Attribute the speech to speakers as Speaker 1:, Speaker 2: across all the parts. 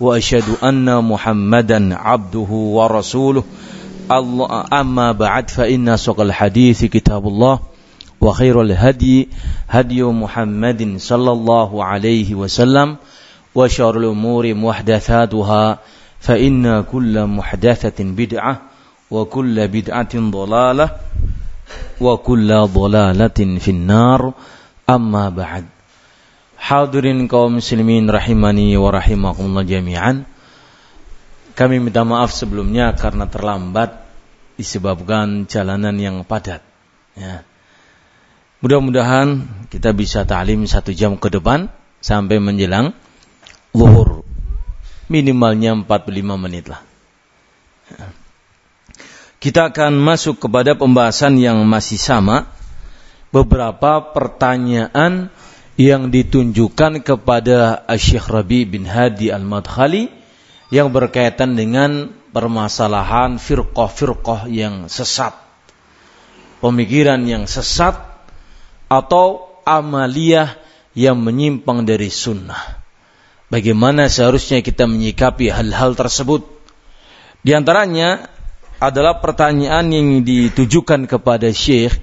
Speaker 1: وأشهد أن محمدا عبده ورسوله. أما بعد فإن سوق الحديث كتاب الله وخير الهدي هدي محمد صلى الله عليه وسلم وشر الأمور محدثاتها فإن كل محدثة بدعة وكل بدعة ضلالة وكل ضلالة في النار. أما بعد Hadirin kaum muslimin rahimani wa rahimakumullah jami'an. Kami minta maaf sebelumnya karena terlambat disebabkan jalanan yang padat. Ya. Mudah-mudahan kita bisa ta'lim satu jam ke depan sampai menjelang zuhur. Minimalnya 45 menit lah. Kita akan masuk kepada pembahasan yang masih sama. Beberapa pertanyaan yang ditunjukkan kepada Syekh Rabi bin Hadi Al-Madkhali yang berkaitan dengan permasalahan firqah-firqah yang sesat. Pemikiran yang sesat atau amaliyah yang menyimpang dari sunnah. Bagaimana seharusnya kita menyikapi hal-hal tersebut? Di antaranya adalah pertanyaan yang ditujukan kepada Syekh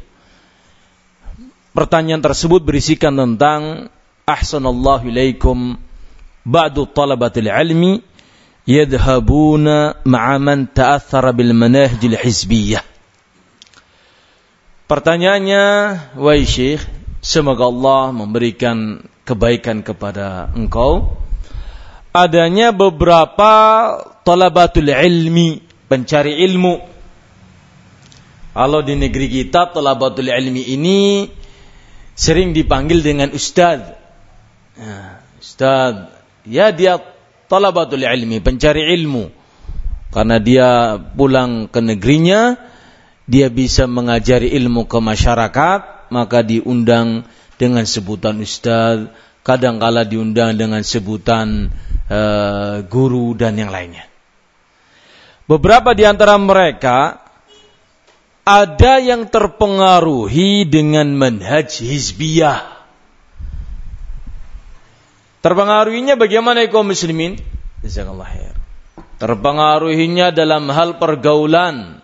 Speaker 1: Pertanyaan tersebut berisikan tentang ahsanallahu ilaikum ba'du talabatil ilmi yadhabuna ma'a man ta'athara bil manahijil hizbiyah. Pertanyaannya, wahai Syekh, semoga Allah memberikan kebaikan kepada engkau. Adanya beberapa talabatul ilmi, pencari ilmu. Kalau di negeri kita talabatul ilmi ini sering dipanggil dengan ustaz. Ya, ustaz, ya dia talabatul ilmi, pencari ilmu. Karena dia pulang ke negerinya, dia bisa mengajari ilmu ke masyarakat, maka diundang dengan sebutan ustaz, kadangkala diundang dengan sebutan uh, guru dan yang lainnya. Beberapa di antara mereka ada yang terpengaruhi dengan manhaj hizbiyah. Terpengaruhinya bagaimana kaum muslimin? Jazakallah khair. Terpengaruhinya dalam hal pergaulan.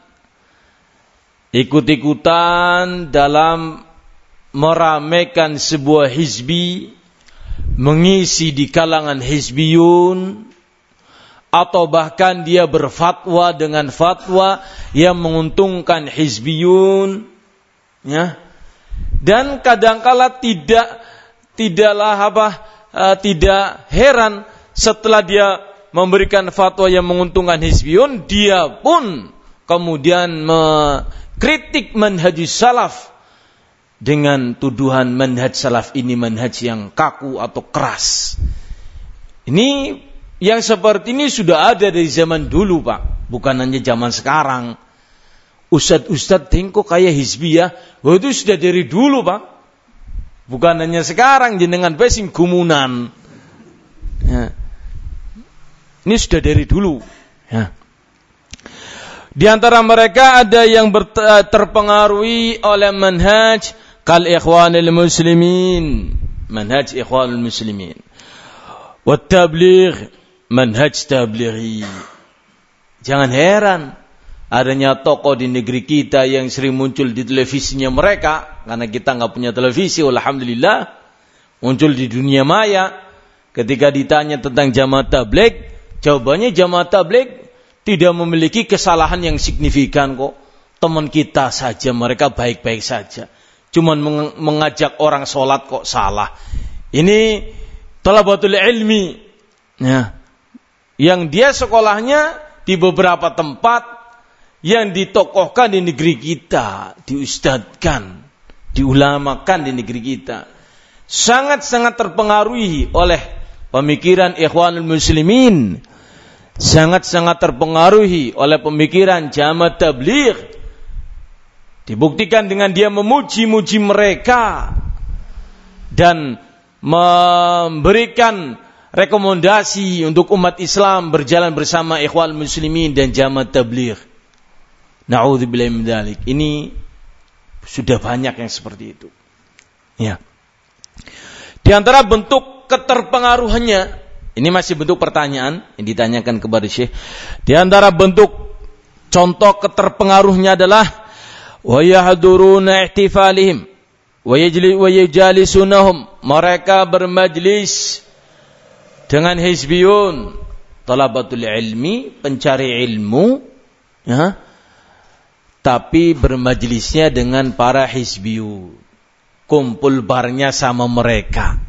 Speaker 1: Ikut-ikutan dalam meramaikan sebuah hizbi, mengisi di kalangan hizbiyun, atau bahkan dia berfatwa dengan fatwa yang menguntungkan hizbiyun ya. Dan kadangkala tidak tidaklah apa uh, tidak heran setelah dia memberikan fatwa yang menguntungkan hizbiyun dia pun kemudian mengkritik manhaj salaf dengan tuduhan manhaj salaf ini manhaj yang kaku atau keras. Ini yang seperti ini sudah ada dari zaman dulu Pak. Bukan hanya zaman sekarang. Ustad-ustad tengko kayak hizbiyah. Oh, itu sudah dari dulu Pak. Bukan hanya sekarang jenengan pesing gumunan. Ya. Ini sudah dari dulu. Ya. Di antara mereka ada yang terpengaruhi oleh manhaj kal ikhwanil muslimin. Manhaj ikhwanil muslimin. Wattabligh manhaj tablighi. Jangan heran adanya tokoh di negeri kita yang sering muncul di televisinya mereka karena kita nggak punya televisi alhamdulillah muncul di dunia maya. Ketika ditanya tentang jamaah tabligh jawabannya jamaah tabligh tidak memiliki kesalahan yang signifikan kok. Teman kita saja mereka baik-baik saja. Cuman mengajak orang sholat kok salah. Ini talabatul ilmi. Ya yang dia sekolahnya di beberapa tempat yang ditokohkan di negeri kita, diustadkan, diulamakan di negeri kita. Sangat-sangat terpengaruhi oleh pemikiran ikhwanul muslimin. sangat-sangat terpengaruhi oleh pemikiran jamaah tabligh dibuktikan dengan dia memuji-muji mereka dan memberikan rekomendasi untuk umat Islam berjalan bersama ikhwan muslimin dan jamaah tabligh. Nauzubillah min dzalik. Ini sudah banyak yang seperti itu. Ya. Di antara bentuk keterpengaruhannya, ini masih bentuk pertanyaan yang ditanyakan kepada Syekh. Di antara bentuk contoh keterpengaruhnya adalah wa yahduruna ihtifalihim wa yajlisunahum mereka bermajlis dengan hizbiyun talabatul ilmi pencari ilmu ya tapi bermajlisnya dengan para hizbiyun. Kumpul barnya sama mereka.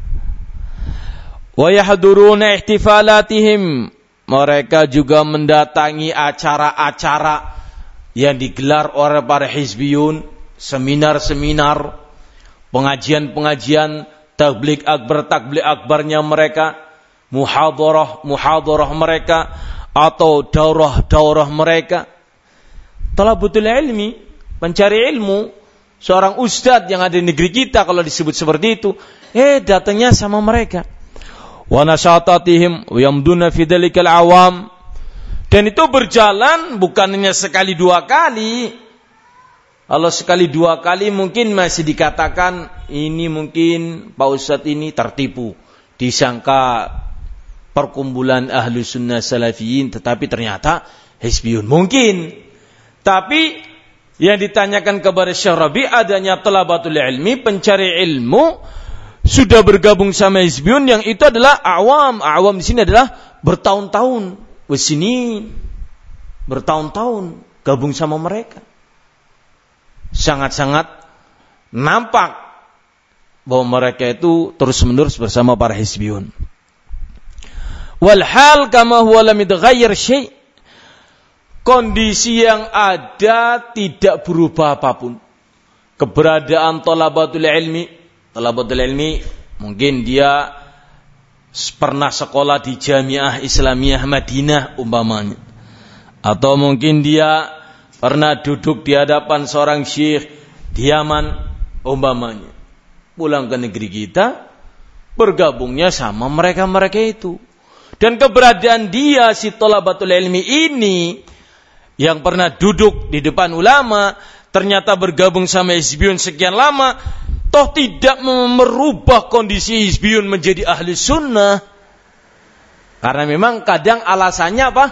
Speaker 1: Wa yahduruna ihtifalatihim. Mereka juga mendatangi acara-acara yang digelar oleh para hizbiyun. Seminar-seminar pengajian-pengajian tablik akbar tablik akbarnya mereka muhadarah muhadarah mereka atau daurah-daurah mereka. Talabutul ilmi mencari ilmu seorang ustadz yang ada di negeri kita kalau disebut seperti itu eh datangnya sama mereka. Wa yamduna fi awam. Dan itu berjalan bukan hanya sekali dua kali. Kalau sekali dua kali mungkin masih dikatakan ini mungkin Pak Ustadz ini tertipu. Disangka perkumpulan ahlu sunnah salafiyin tetapi ternyata hizbiyun. Mungkin. Tapi yang ditanyakan kepada Syekh Rabi adanya telabatul ilmi, pencari ilmu sudah bergabung sama hizbiyun yang itu adalah awam. Awam di sini adalah bertahun-tahun. Wesini bertahun-tahun gabung sama mereka sangat-sangat nampak bahwa mereka itu terus-menerus bersama para hizbiyun. Walhal kama huwa lam syai' kondisi yang ada tidak berubah apa pun. Keberadaan talabatul ilmi, talabatul ilmi mungkin dia pernah sekolah di Jamiah Islamiyah Madinah umpamanya. Atau mungkin dia pernah duduk di hadapan seorang syekh di Yaman umpamanya pulang ke negeri kita bergabungnya sama mereka-mereka itu dan keberadaan dia si tolabatul ilmi ini yang pernah duduk di depan ulama ternyata bergabung sama Hizbiyun sekian lama toh tidak merubah kondisi Hizbiyun menjadi ahli sunnah karena memang kadang alasannya apa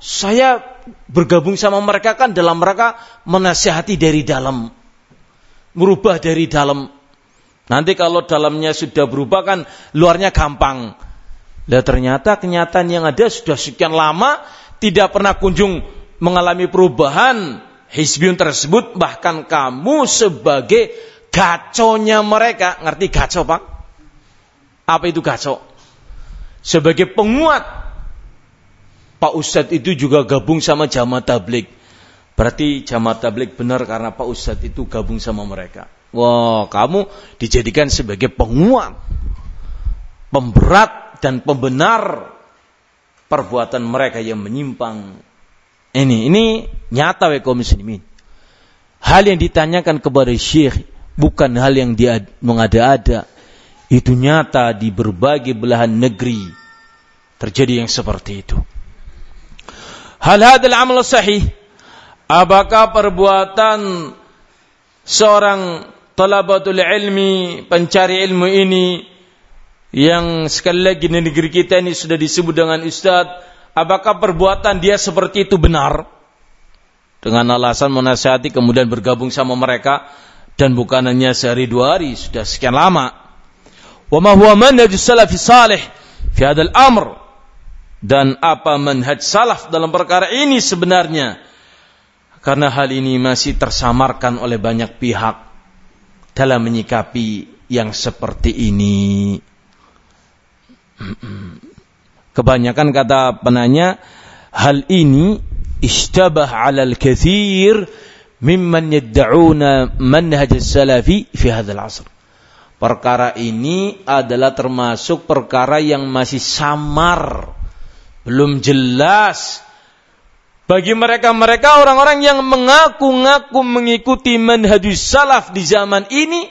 Speaker 1: saya bergabung sama mereka kan dalam mereka menasihati dari dalam. Merubah dari dalam. Nanti kalau dalamnya sudah berubah kan luarnya gampang. Lah ternyata kenyataan yang ada sudah sekian lama tidak pernah kunjung mengalami perubahan Hizbiyun tersebut bahkan kamu sebagai gaconya mereka ngerti gaco pak apa itu gaco sebagai penguat Pak Ustadz itu juga gabung sama jamaah tablik. Berarti jamaah tablik benar karena Pak Ustadz itu gabung sama mereka. Wah, kamu dijadikan sebagai penguat, pemberat dan pembenar perbuatan mereka yang menyimpang. Ini, ini nyata wa muslimin. Hal yang ditanyakan kepada syekh bukan hal yang dia mengada-ada. Itu nyata di berbagai belahan negeri terjadi yang seperti itu. Hal hadal amal sahih? Apakah perbuatan seorang talabatul ilmi, pencari ilmu ini yang sekali lagi di negeri kita ini sudah disebut dengan ustaz, apakah perbuatan dia seperti itu benar? Dengan alasan menasihati kemudian bergabung sama mereka dan bukan hanya sehari dua hari, sudah sekian lama. Wa ma huwa manhajus salafi salih fi hadzal amr? dan apa manhaj salaf dalam perkara ini sebenarnya karena hal ini masih tersamarkan oleh banyak pihak dalam menyikapi yang seperti ini kebanyakan kata penanya hal ini istabah ala al-kathir mimman yadda'una manhaj salafi fi hadzal asr. Perkara ini adalah termasuk perkara yang masih samar Belum jelas bagi mereka-mereka orang-orang yang mengaku-ngaku mengikuti manhajus salaf di zaman ini,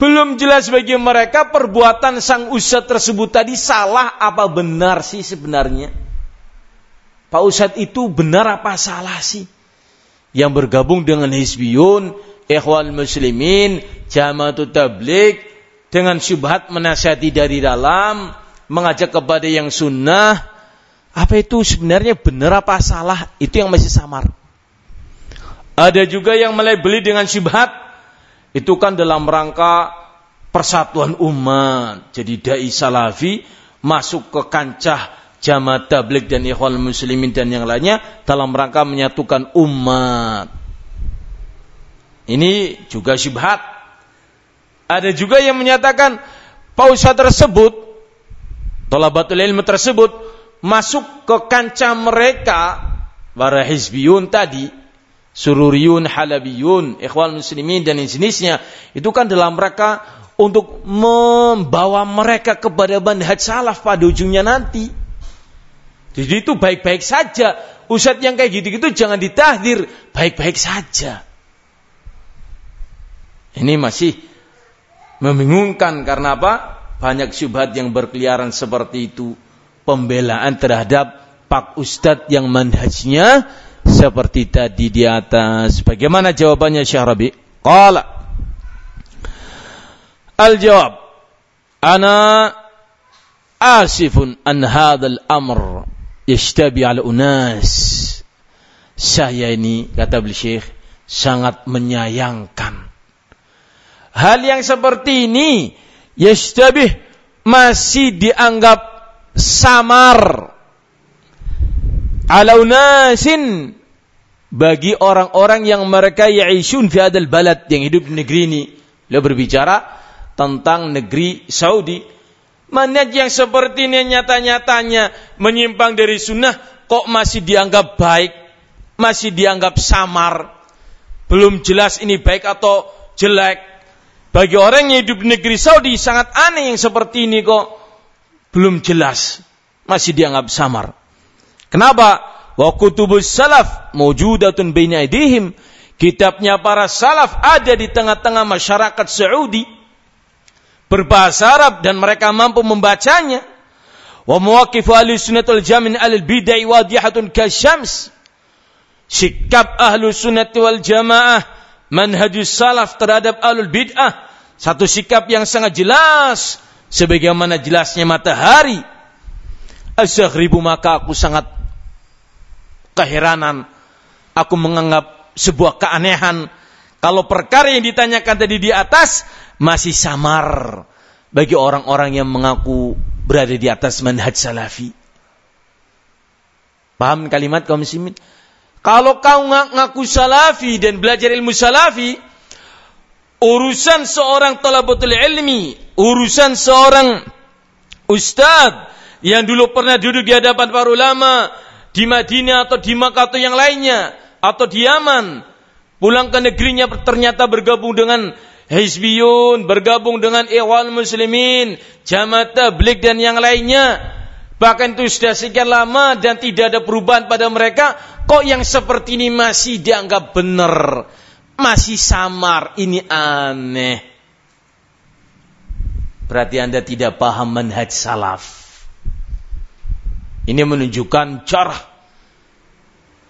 Speaker 1: belum jelas bagi mereka perbuatan sang ustadz tersebut tadi salah apa benar sih sebenarnya. Pak Ustadz itu benar apa salah sih? Yang bergabung dengan Hizbiyun, Ikhwan Muslimin, Jamaatut Tablik, dengan syubhat menasihati dari dalam, mengajak kepada yang sunnah, apa itu sebenarnya benar apa salah? Itu yang masih samar. Ada juga yang melebeli dengan syubhat. Itu kan dalam rangka persatuan umat. Jadi dai salafi masuk ke kancah jamaah tablik dan ikhwan muslimin dan yang lainnya dalam rangka menyatukan umat. Ini juga syubhat. Ada juga yang menyatakan pausa tersebut, tolabatul ilmu tersebut masuk ke kancah mereka para hizbiyun tadi sururiyun halabiyun ikhwan muslimin dan jenisnya itu kan dalam mereka untuk membawa mereka kepada manhaj salaf pada ujungnya nanti. Jadi itu baik-baik saja. Ustadz yang kayak gitu-gitu jangan ditahdir. Baik-baik saja. Ini masih membingungkan karena apa? Banyak syubhat yang berkeliaran seperti itu. Pembelaan terhadap Pak Ustadz yang manhajnya seperti tadi di atas. Bagaimana jawabannya Syekh Rabi? Qala Al-jawab Ana asifun an hadzal amr yashtabi ala unas. Saya ini kata beliau Syekh sangat menyayangkan hal yang seperti ini yashtabih masih dianggap samar alaunasin bagi orang-orang yang mereka ya'ishun fi hadal balad yang hidup di negeri ini. Beliau berbicara tentang negeri Saudi. Manhaj yang seperti ini nyata-nyatanya menyimpang dari sunnah kok masih dianggap baik, masih dianggap samar. Belum jelas ini baik atau jelek. Bagi orang yang hidup di negeri Saudi sangat aneh yang seperti ini kok belum jelas, masih dianggap samar. Kenapa? Wa kutubus salaf mawjudatun baina aidihim. Kitabnya para salaf ada di tengah-tengah masyarakat Saudi. Berbahasa Arab dan mereka mampu membacanya. Wa muwaqifu ahli sunnatul jamin al bid'ah wadihatun kasyams. Sikap ahlu sunnah wal jamaah manhajus salaf terhadap ahlul bid'ah satu sikap yang sangat jelas sebagaimana jelasnya matahari. Asyakribu maka aku sangat keheranan. Aku menganggap sebuah keanehan. Kalau perkara yang ditanyakan tadi di atas masih samar bagi orang-orang yang mengaku berada di atas manhaj salafi. Paham kalimat kaum muslimin? Kalau kau ngaku salafi dan belajar ilmu salafi, urusan seorang talabatul ilmi, urusan seorang ustadz yang dulu pernah duduk di hadapan para ulama di Madinah atau di Makkah atau yang lainnya atau di Yaman pulang ke negerinya ternyata bergabung dengan Hizbiyun, bergabung dengan Ikhwan Muslimin, Jamaah Tabligh dan yang lainnya. Bahkan itu sudah sekian lama dan tidak ada perubahan pada mereka, kok yang seperti ini masih dianggap benar? masih samar, ini aneh. Berarti Anda tidak paham manhaj salaf. Ini menunjukkan cara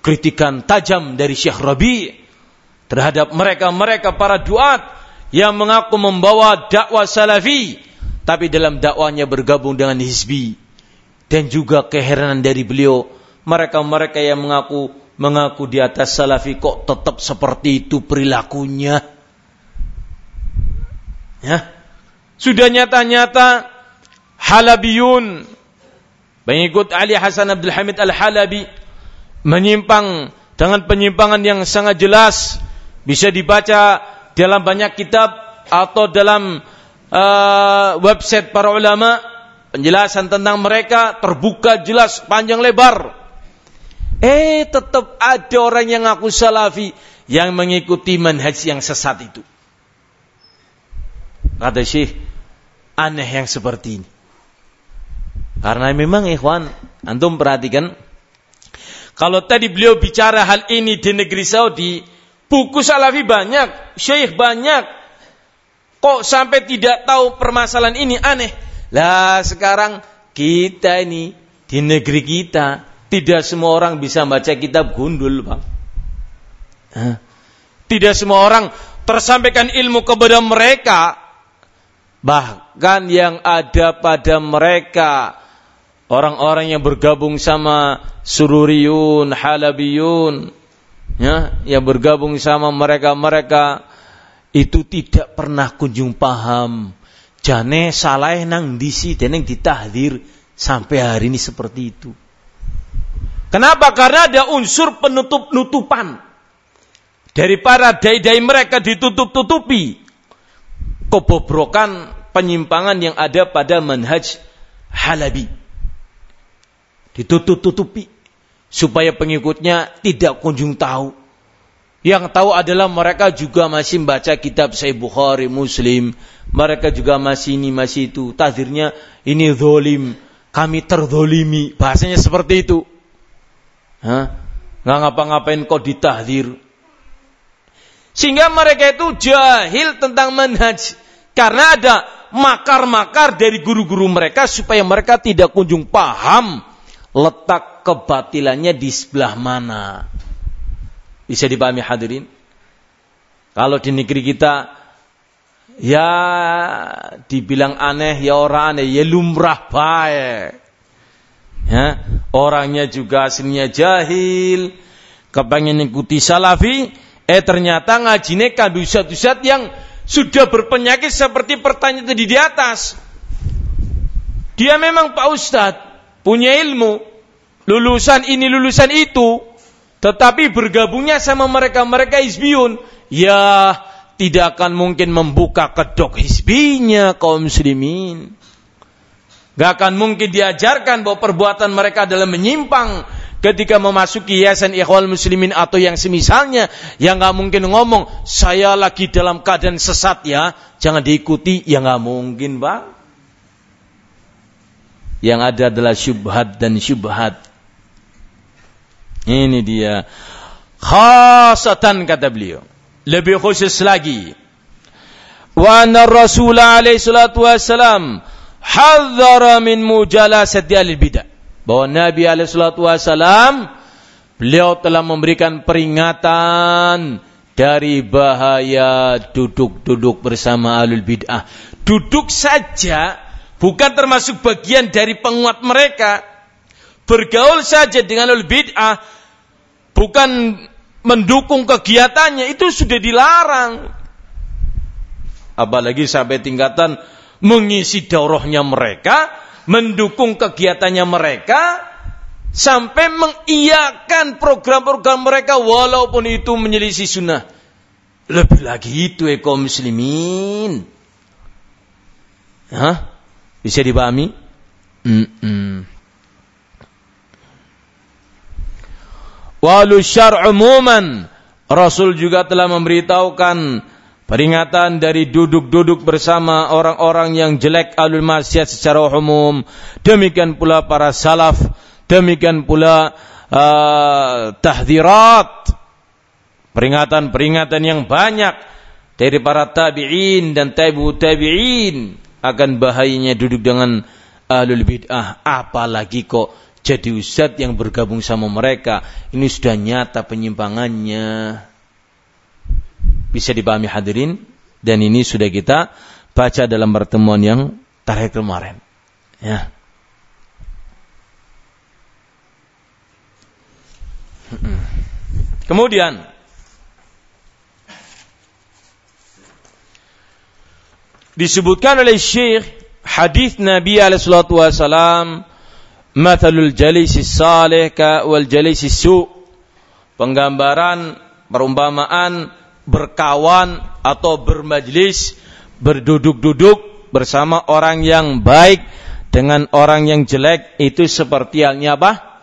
Speaker 1: kritikan tajam dari Syekh Rabi terhadap mereka-mereka para duat yang mengaku membawa dakwah salafi tapi dalam dakwanya bergabung dengan hizbi dan juga keheranan dari beliau mereka-mereka yang mengaku mengaku di atas salafi kok tetap seperti itu perilakunya. Ya. Sudah nyata-nyata halabiyun pengikut Ali Hasan Abdul Hamid Al-Halabi menyimpang dengan penyimpangan yang sangat jelas bisa dibaca dalam banyak kitab atau dalam uh, website para ulama penjelasan tentang mereka terbuka jelas panjang lebar Eh tetap ada orang yang ngaku salafi yang mengikuti manhaj yang sesat itu. Kata Syekh, aneh yang seperti ini. Karena memang ikhwan Antum perhatikan. Kalau tadi beliau bicara hal ini di negeri Saudi, buku salafi banyak, syekh banyak. Kok sampai tidak tahu permasalahan ini aneh? Lah sekarang kita ini di negeri kita tidak semua orang bisa baca kitab gundul, Pak. Tidak semua orang tersampaikan ilmu kepada mereka. Bahkan yang ada pada mereka orang-orang yang bergabung sama sururiyun, halabiyun, ya, yang bergabung sama mereka-mereka itu tidak pernah kunjung paham. Jane salah nang disi deneng ditahdir sampai hari ini seperti itu. Kenapa? Karena ada unsur penutup-nutupan. Dari para dai-dai mereka ditutup-tutupi. Kebobrokan penyimpangan yang ada pada manhaj halabi ditutup-tutupi supaya pengikutnya tidak kunjung tahu. Yang tahu adalah mereka juga masih membaca kitab Sahih Bukhari, Muslim. Mereka juga masih ini, masih itu. Tahdirnya ini zolim. Kami terzolimi. Bahasanya seperti itu. Hah? Nggak ngapa-ngapain kok ditahdir. Sehingga mereka itu jahil tentang manhaj. Karena ada makar-makar dari guru-guru mereka supaya mereka tidak kunjung paham letak kebatilannya di sebelah mana. Bisa dipahami hadirin? Kalau di negeri kita ya dibilang aneh ya orang aneh ya lumrah baik. Ya, orangnya juga aslinya jahil, kepengen ikuti salafi, eh ternyata ngajine kadusat-dusat yang sudah berpenyakit seperti pertanyaan tadi di atas. Dia memang Pak Ustadz, punya ilmu, lulusan ini lulusan itu, tetapi bergabungnya sama mereka-mereka hizbiyun, ya tidak akan mungkin membuka kedok hizbinya kaum muslimin. Gak akan mungkin diajarkan bahwa perbuatan mereka adalah menyimpang ketika memasuki yayasan ikhwal muslimin atau yang semisalnya yang gak mungkin ngomong saya lagi dalam keadaan sesat ya jangan diikuti. Ya gak mungkin pak yang ada adalah syubhat dan syubhat. Ini dia. Khasatan kata beliau. Lebih khusus lagi. Wa anna Rasul alaihi salatu wassalam hadzara min mujalasati ahli bidah. Bahwa Nabi alaihi salatu wassalam beliau telah memberikan peringatan dari bahaya duduk-duduk bersama alul bid'ah. Duduk saja bukan termasuk bagian dari penguat mereka. Bergaul saja dengan al bid'ah bukan mendukung kegiatannya itu sudah dilarang. Apalagi sampai tingkatan mengisi daurahnya mereka, mendukung kegiatannya mereka, sampai mengiyakan program-program mereka walaupun itu menyelisih sunnah. Lebih lagi itu ekor muslimin. Hah? Bisa dipahami? Mm Walu syar' umuman. Rasul juga telah memberitahukan peringatan dari duduk-duduk bersama orang-orang yang jelek alul maksiat secara umum. Demikian pula para salaf, demikian pula uh, tahdirat, peringatan-peringatan yang banyak dari para tabi'in dan tabi'u tabi'in akan bahayanya duduk dengan ahlul bid'ah. Apalagi kok jadi ustadz yang bergabung sama mereka. Ini sudah nyata penyimpangannya. Bisa dipahami hadirin? Dan ini sudah kita baca dalam pertemuan yang terakhir kemarin. Ya. Kemudian disebutkan oleh Syekh hadis Nabi alaihi salatu wasalam mathalul jalisi salih ka wal jalisi su penggambaran perumpamaan berkawan atau bermajlis berduduk-duduk bersama orang yang baik dengan orang yang jelek itu seperti halnya apa?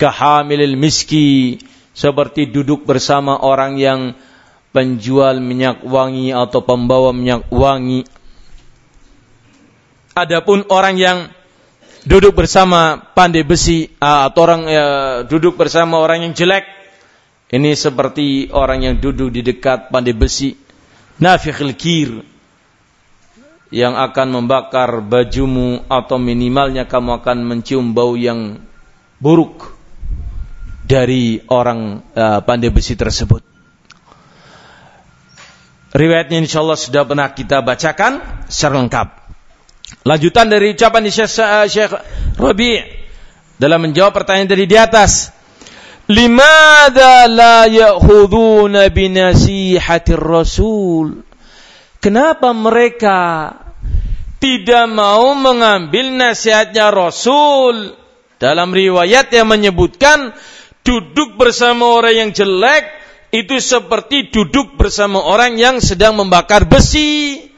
Speaker 1: Kehamilil miski seperti duduk bersama orang yang penjual minyak wangi atau pembawa minyak wangi Adapun orang yang duduk bersama pandai besi atau orang ya, duduk bersama orang yang jelek ini seperti orang yang duduk di dekat pandai besi nafikhil kir yang akan membakar bajumu atau minimalnya kamu akan mencium bau yang buruk dari orang uh, pandai besi tersebut. Riwayatnya insya Allah sudah pernah kita bacakan secara lengkap. Lanjutan dari ucapan Syekh, uh, Syekh Rabi' dalam menjawab pertanyaan dari di atas. Limada la ya'khuduna binasihatir Rasul? Kenapa mereka tidak mau mengambil nasihatnya Rasul? Dalam riwayat yang menyebutkan duduk bersama orang yang jelek itu seperti duduk bersama orang yang sedang membakar besi.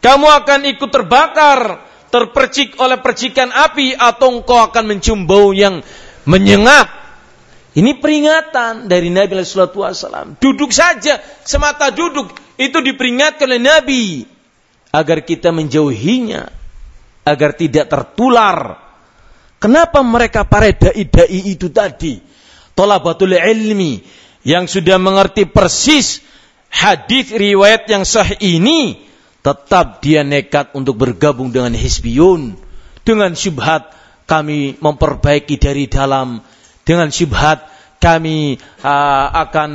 Speaker 1: Kamu akan ikut terbakar, terpercik oleh percikan api atau engkau akan mencium bau yang menyengat. Ini peringatan dari Nabi Sallallahu Alaihi Wasallam. Duduk saja, semata duduk itu diperingatkan oleh Nabi agar kita menjauhinya, agar tidak tertular Kenapa mereka para dai-dai itu tadi? Tolabatul ilmi yang sudah mengerti persis hadis riwayat yang sah ini tetap dia nekat untuk bergabung dengan Hizbiyun dengan syubhat kami memperbaiki dari dalam dengan syubhat kami uh, akan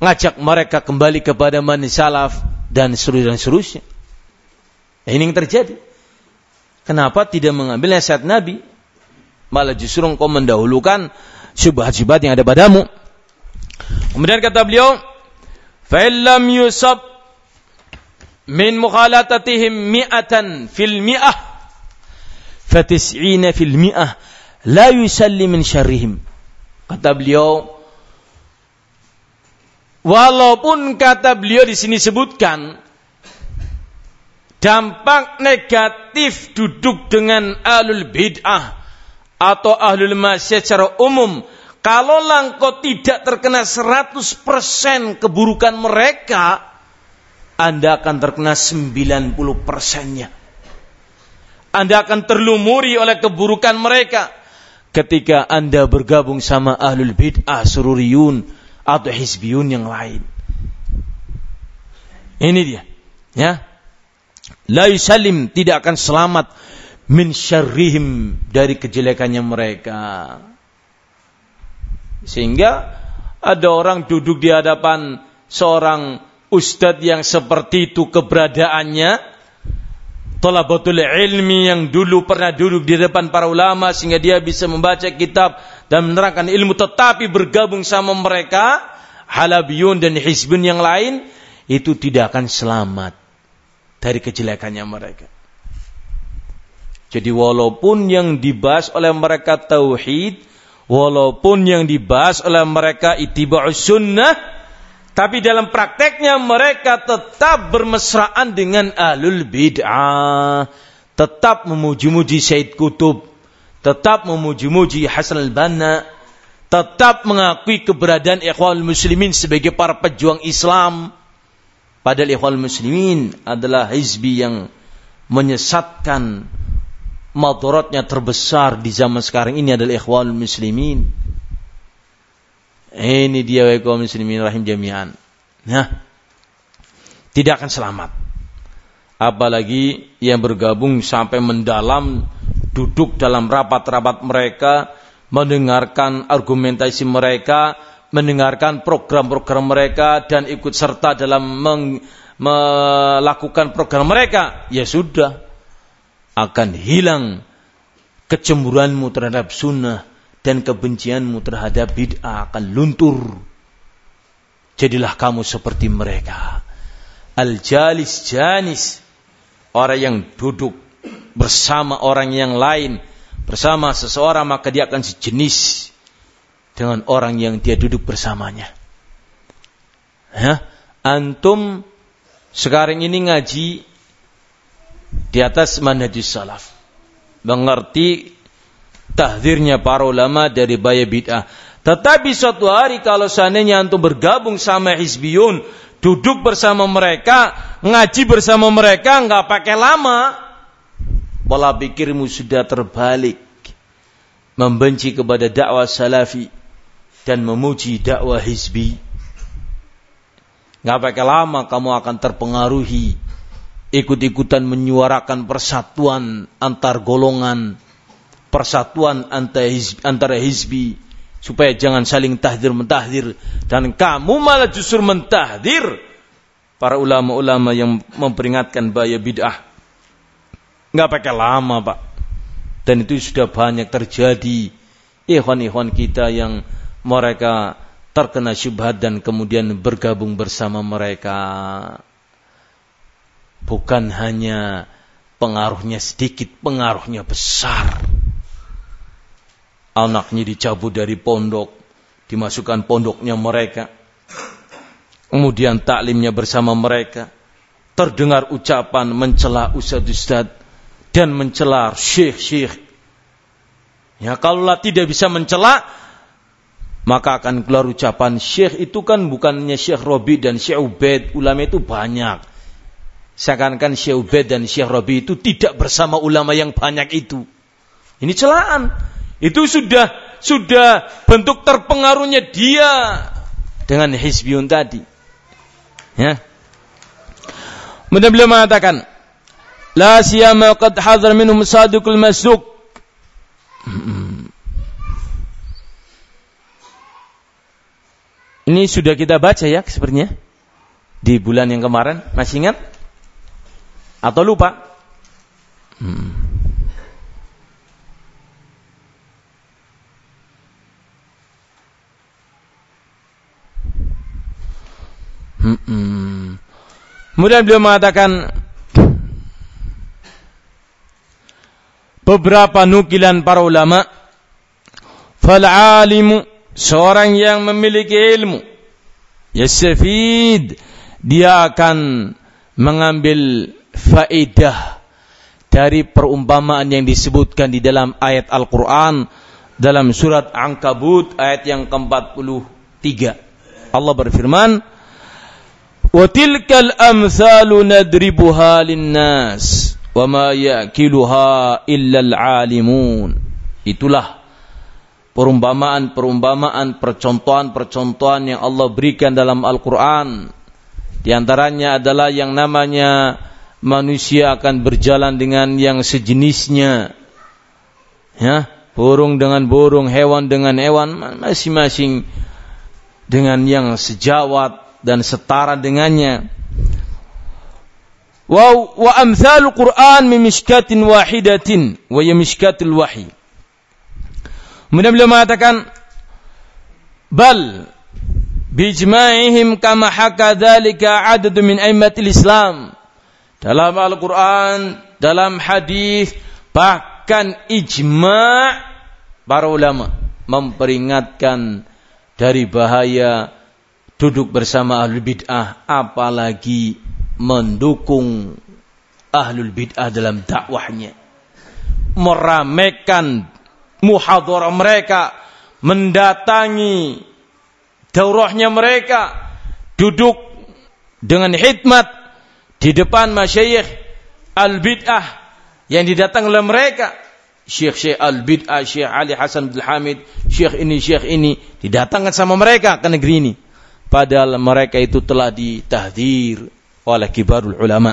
Speaker 1: mengajak mereka kembali kepada man salaf dan seterusnya. Ini yang terjadi. Kenapa tidak mengambil nasihat Nabi? Malah justru engkau mendahulukan syubhat-syubhat yang ada padamu. Kemudian kata beliau, "Fa'illam yusab min mukhalatatihim mi'atan fil mi'ah fatis'ina fil mi'ah la yusalli min syarrihim." Kata beliau, walaupun kata beliau di sini sebutkan dampak negatif duduk dengan ahlul bid'ah atau ahlul masyarakat secara umum kalau langkau tidak terkena 100% keburukan mereka anda akan terkena 90 persennya. Anda akan terlumuri oleh keburukan mereka ketika Anda bergabung sama ahlul bid'ah sururiyun atau hizbiyun yang lain. Ini dia. Ya la yusallim tidak akan selamat min syarrihim dari kejelekannya mereka. Sehingga ada orang duduk di hadapan seorang ustadz yang seperti itu keberadaannya. Talabatul ilmi yang dulu pernah duduk di depan para ulama sehingga dia bisa membaca kitab dan menerangkan ilmu tetapi bergabung sama mereka halabiyun dan hizbun yang lain itu tidak akan selamat dari kejelekannya mereka. Jadi walaupun yang dibahas oleh mereka tauhid, walaupun yang dibahas oleh mereka itiba'us sunnah, tapi dalam prakteknya mereka tetap bermesraan dengan ahlul bid'ah. Tetap memuji-muji Syed Kutub. Tetap memuji-muji Hasan al-Banna. Tetap mengakui keberadaan ikhwan muslimin sebagai para pejuang Islam Padahal ikhwal muslimin adalah hizbi yang menyesatkan madaratnya terbesar di zaman sekarang ini adalah ikhwal muslimin. Ini dia ikhwal muslimin rahim jami'an. Nah, tidak akan selamat. Apalagi yang bergabung sampai mendalam duduk dalam rapat-rapat mereka, mendengarkan argumentasi mereka, mendengarkan program-program mereka dan ikut serta dalam meng, melakukan program mereka, ya sudah akan hilang kecemburuanmu terhadap sunnah dan kebencianmu terhadap bid'ah akan luntur. Jadilah kamu seperti mereka. Al-jalis janis. Orang yang duduk bersama orang yang lain. Bersama seseorang maka dia akan sejenis dengan orang yang dia duduk bersamanya. Ya, antum sekarang ini ngaji di atas manhajus salaf. Mengerti tahdirnya para ulama dari bahaya bid'ah. Tetapi suatu hari kalau seandainya antum bergabung sama hizbiyun, duduk bersama mereka, ngaji bersama mereka, nggak pakai lama, pola pikirmu sudah terbalik. Membenci kepada dakwah salafi dan memuji dakwah hizbi. Nggak pakai lama kamu akan terpengaruhi ikut-ikutan menyuarakan persatuan antar golongan, persatuan antara hizbi, supaya jangan saling tahdir mentahdir dan kamu malah justru mentahdir para ulama-ulama yang memperingatkan bahaya bid'ah. Nggak pakai lama, Pak. Dan itu sudah banyak terjadi. Ikhwan-ikhwan kita yang mereka terkena syubhat dan kemudian bergabung bersama mereka. Bukan hanya pengaruhnya sedikit, pengaruhnya besar. Anaknya dicabut dari pondok, dimasukkan pondoknya mereka kemudian taklimnya bersama mereka, terdengar ucapan mencela ustad-ustad dan mencela syekh-syekh. Ya kalaulah tidak bisa mencela, maka akan keluar ucapan syekh itu kan bukannya syekh Robi dan syekh Ubaid, ulama itu banyak. Seakan-akan syekh Ubaid dan syekh Robi itu tidak bersama ulama yang banyak itu. Ini celaan. Itu sudah sudah bentuk terpengaruhnya dia dengan hizbiyun tadi. Ya. Kemudian beliau mengatakan, La siyama qad hadar minhum sadiqul masduq. Ini sudah kita baca ya sepertinya. Di bulan yang kemarin. Masih ingat? Atau lupa? Hmm. Hmm. Kemudian beliau mengatakan beberapa nukilan para ulama fal alimu seorang yang memiliki ilmu yasfid dia akan mengambil faedah dari perumpamaan yang disebutkan di dalam ayat Al-Quran dalam surat Ankabut ayat yang ke-43 Allah berfirman Wa tilkal nadribuha linnas wa ma yaqiluha. Itulah perumpamaan-perumpamaan, percontohan-percontohan yang Allah berikan dalam Al-Qur'an. Di antaranya adalah yang namanya manusia akan berjalan dengan yang sejenisnya. Ya, burung dengan burung, hewan dengan hewan, masing-masing dengan yang sejawat, dan setara dengannya. Wa wa amthal Quran min mishkatin wahidatin wa ya mishkatul wahyi. Beliau mengatakan bal bijma'ihim kama haka dzalika adad min aimatil Islam. Dalam Al-Qur'an, dalam hadis, bahkan ijma' para ulama memperingatkan dari bahaya duduk bersama ahlul bid'ah apalagi mendukung ahlul bid'ah dalam dakwahnya. Meramaikan muhadharah mereka mendatangi daurahnya mereka duduk dengan hikmat di depan masyayikh al-bid'ah yang didatang oleh mereka. Syekh Syekh Al-Bid'ah, Syekh Ali Hasan Abdul Hamid, Syekh ini, Syekh ini didatangkan sama mereka ke negeri ini padahal mereka itu telah ditahdir oleh kibarul ulama.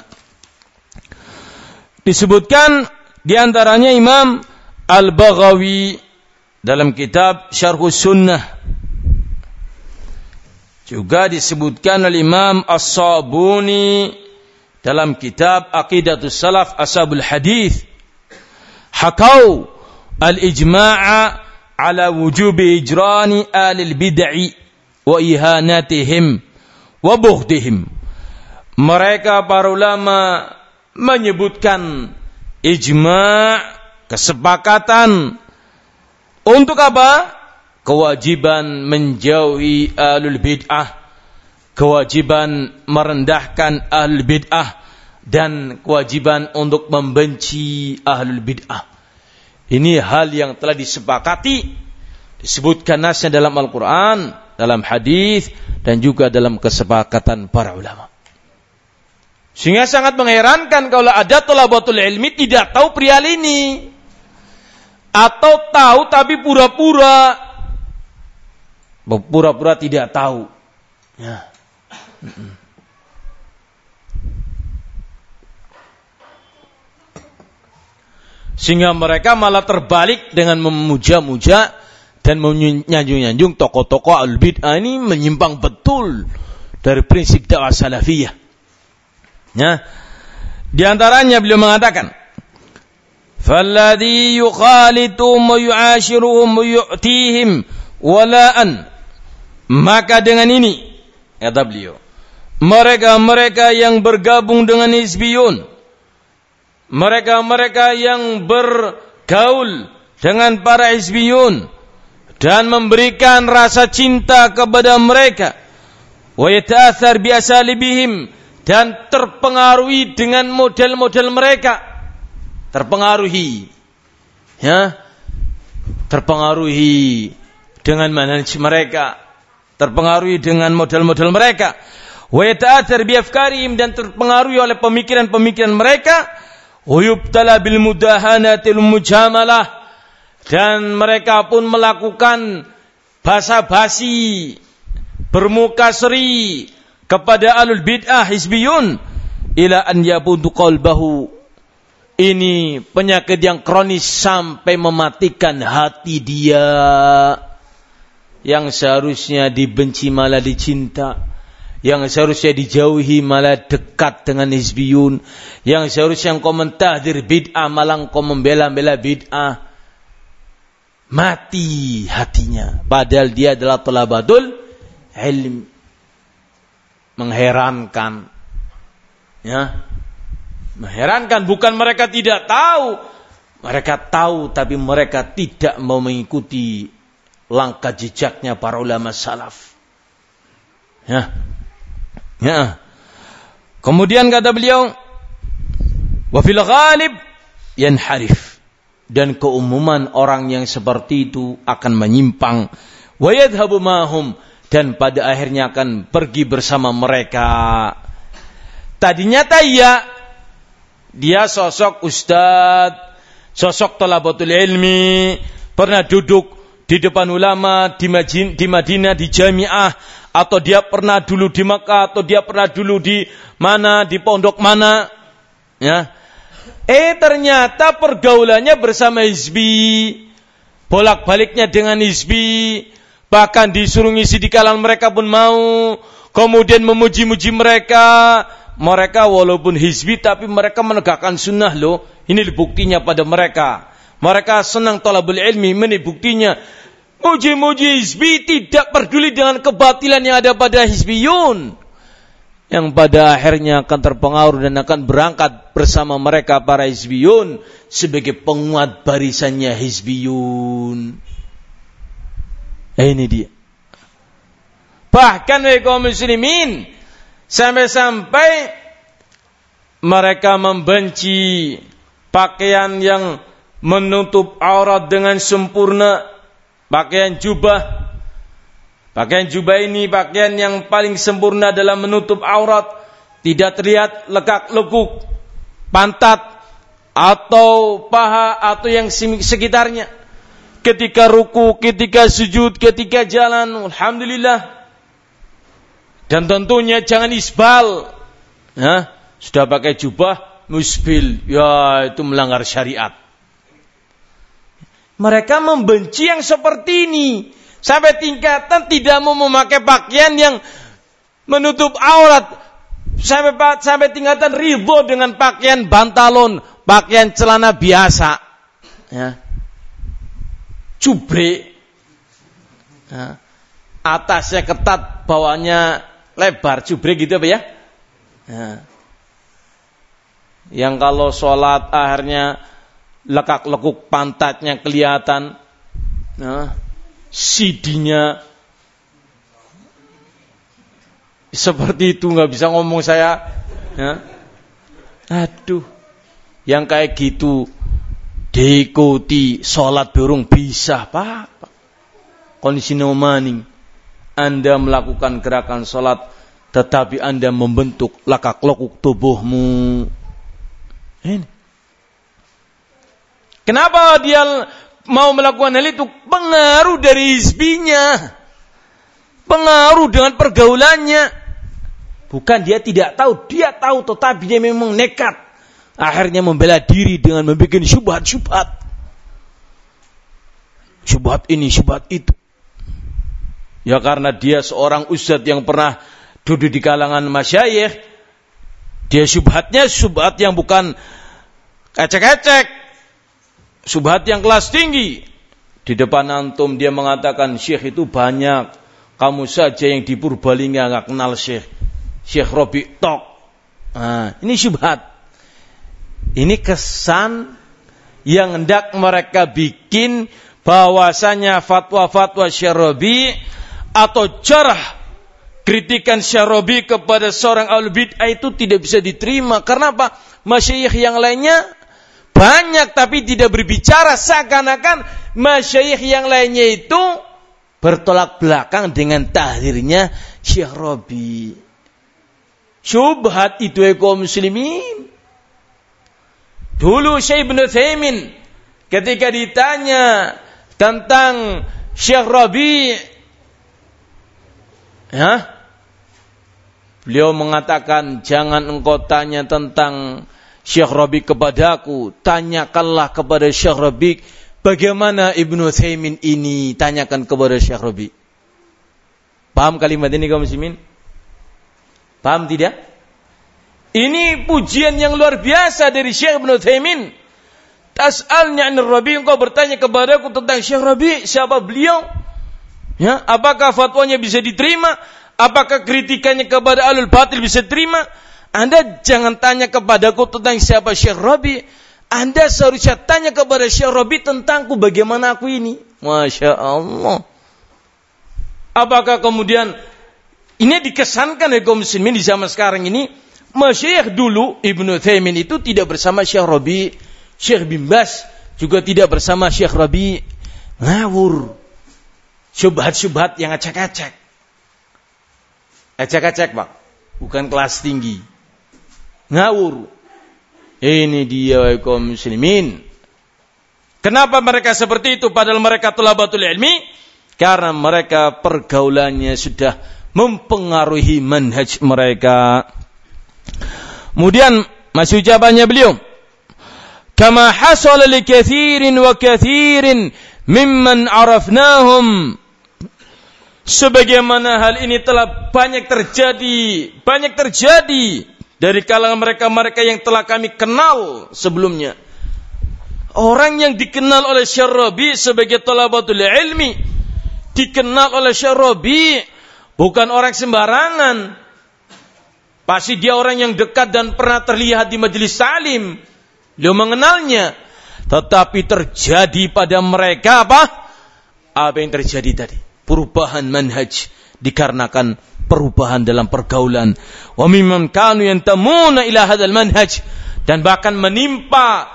Speaker 1: Disebutkan di antaranya Imam Al-Baghawi dalam kitab Syarh Sunnah. Juga disebutkan oleh Imam As-Sabuni dalam kitab Aqidatus Salaf Ashabul Hadis. Hakau al-ijma'a ala wujubi ijrani alil bid'i wa ihanatihim wa bughdihim. Mereka para ulama menyebutkan ijma' kesepakatan untuk apa? Kewajiban menjauhi alul bid'ah, kewajiban merendahkan ahlul bid'ah dan kewajiban untuk membenci ahlul bid'ah. Ini hal yang telah disepakati disebutkan nasnya dalam Al-Quran dalam hadis dan juga dalam kesepakatan para ulama. Sehingga sangat mengherankan kalau ada tolabatul ilmi tidak tahu pria ini. Atau tahu tapi pura-pura. Pura-pura tidak tahu. Ya. Sehingga mereka malah terbalik dengan memuja-muja dan menyanjung-nyanjung tokoh-tokoh al-bid'ah ini menyimpang betul dari prinsip dakwah salafiyah. Ya. Di antaranya beliau mengatakan, "Falladhi yukhalitum wa yu'ashiruhum wa yu'tihim wala'an." Maka dengan ini kata beliau, mereka-mereka yang bergabung dengan Hizbiyun, mereka-mereka yang bergaul dengan para Hizbiyun dan memberikan rasa cinta kepada mereka, wa yata'athar bi asalibihim dan terpengaruhi dengan model-model mereka. Terpengaruhi. Ya? Terpengaruhi dengan manhaj mereka. Terpengaruhi dengan model-model mereka. Wa yata'athar bi afkarihim dan terpengaruhi oleh pemikiran-pemikiran mereka. Wa yubtala bil mudahanatil mujamalah dan mereka pun melakukan basa-basi bermuka seri kepada alul bid'ah hizbiyun ila an yabudu qalbahu. Ini penyakit yang kronis sampai mematikan hati dia yang seharusnya dibenci malah dicinta yang seharusnya dijauhi malah dekat dengan hizbiyun yang seharusnya engkau mentahdir bid'ah malah engkau membela-bela bid'ah mati hatinya padahal dia adalah telabatul ilm mengherankan. Ya. Mengherankan bukan mereka tidak tahu. Mereka tahu tapi mereka tidak mau mengikuti langkah jejaknya para ulama salaf. Ya. Ya. Kemudian kata beliau, wa fil ghalib yanharif dan keumuman orang yang seperti itu akan menyimpang. Wa mahum dan pada akhirnya akan pergi bersama mereka. Tadinya iya, dia sosok ustadz, sosok talabatul ilmi, pernah duduk di depan ulama di, Majin, di Madinah di Jamiah atau dia pernah dulu di Makkah atau dia pernah dulu di mana di pondok mana ya eh ternyata pergaulannya bersama hizbi bolak-baliknya dengan hizbi Bahkan disuruh ngisi di kalangan mereka pun mau. Kemudian memuji-muji mereka. Mereka walaupun hizbi tapi mereka menegakkan sunnah loh. Ini buktinya pada mereka. Mereka senang tolabul ilmi. Ini buktinya. Muji-muji hizbi tidak peduli dengan kebatilan yang ada pada hizbiyun. Yang pada akhirnya akan terpengaruh dan akan berangkat bersama mereka para hizbiyun. Sebagai penguat barisannya hizbiyun. Ini dia. Bahkan kaum muslimin sampai-sampai mereka membenci pakaian yang menutup aurat dengan sempurna, pakaian jubah. Pakaian jubah ini pakaian yang paling sempurna dalam menutup aurat, tidak terlihat lekak-lekuk pantat atau paha atau yang sekitarnya ketika ruku, ketika sujud, ketika jalan, alhamdulillah. Dan tentunya jangan isbal. Ya, sudah pakai jubah, musbil, ya itu melanggar syariat. Mereka membenci yang seperti ini. Sampai tingkatan tidak mau memakai pakaian yang menutup aurat. Sampai sampai tingkatan ridho dengan pakaian bantalon, pakaian celana biasa. Ya. Nah, atasnya ketat, bawahnya lebar, cubre gitu apa ya? Nah, yang kalau sholat akhirnya lekak-lekuk pantatnya kelihatan, nah, sidinya seperti itu nggak bisa ngomong saya. Ya. Aduh, yang kayak gitu diikuti sholat burung bisa apa kondisi maning anda melakukan gerakan sholat tetapi Anda membentuk lakak lokuk tubuhmu. Ini. Kenapa dia mau melakukan hal itu? Pengaruh dari hizbinya. Pengaruh dengan pergaulannya. Bukan dia tidak tahu, dia tahu tetapi dia memang nekat. Akhirnya membela diri dengan membuat syubhat-syubhat. Syubhat ini, syubhat itu. Ya karena dia seorang ustadz yang pernah duduk di kalangan masyayikh, dia syubhatnya syubhat yang bukan ecek-ecek. Syubhat yang kelas tinggi. Di depan antum dia mengatakan syekh itu banyak. Kamu saja yang di Purbalingga nggak kenal syekh. Syekh Robi Tok. Nah, ini syubhat. Ini kesan yang hendak mereka bikin bahwasanya fatwa-fatwa Syekh Robi atau jarah kritikan Syarabi kepada seorang al bid'ah itu tidak bisa diterima. Karena apa? Masyayikh yang lainnya banyak tapi tidak berbicara seakan-akan masyayikh yang lainnya itu bertolak belakang dengan tahdirnya Syekh Rabi. Syubhat itu eko muslimin. Dulu Syekh Ibn Thaymin ketika ditanya tentang Syekh Rabi Ya? Beliau mengatakan, jangan engkau tanya tentang Syekh Rabi kepadaku. Tanyakanlah kepada Syekh Rabi bagaimana Ibnu Thaymin ini. Tanyakan kepada Syekh Rabi. Paham kalimat ini kaum muslimin? Paham tidak? Ini pujian yang luar biasa dari Syekh Ibnu Thaymin. Tas'alnya an Rabi, engkau bertanya kepadaku tentang Syekh Rabi, siapa beliau? Ya, apakah fatwanya bisa diterima? Apakah kritikannya kepada alul batil bisa diterima? Anda jangan tanya kepadaku tentang siapa Syekh Rabi. Anda seharusnya tanya kepada Syekh Rabi tentangku bagaimana aku ini. Masya Allah. Apakah kemudian ini dikesankan oleh kaum muslimin di zaman sekarang ini? Masyayikh dulu Ibnu Thaimin itu tidak bersama Syekh Rabi. Syekh Bimbas juga tidak bersama Syekh Rabi. Ngawur syubhat-syubhat yang acak-acak. Acak-acak, Pak. Bukan kelas tinggi. Ngawur. Ini dia kaum muslimin. Kenapa mereka seperti itu padahal mereka batul ilmi? Karena mereka pergaulannya sudah mempengaruhi manhaj mereka. Kemudian masih ucapannya beliau. Kama hasala li kathirin wa kathirin mimman arafnahum Sebagaimana hal ini telah banyak terjadi, banyak terjadi dari kalangan mereka-mereka yang telah kami kenal sebelumnya. Orang yang dikenal oleh Syarabi sebagai talabatul ilmi, dikenal oleh Syarabi bukan orang sembarangan. Pasti dia orang yang dekat dan pernah terlihat di majelis salim. Dia mengenalnya. Tetapi terjadi pada mereka apa? Apa yang terjadi tadi? perubahan manhaj dikarenakan perubahan dalam pergaulan. Wa mimman kanu yantamuna ila hadzal manhaj dan bahkan menimpa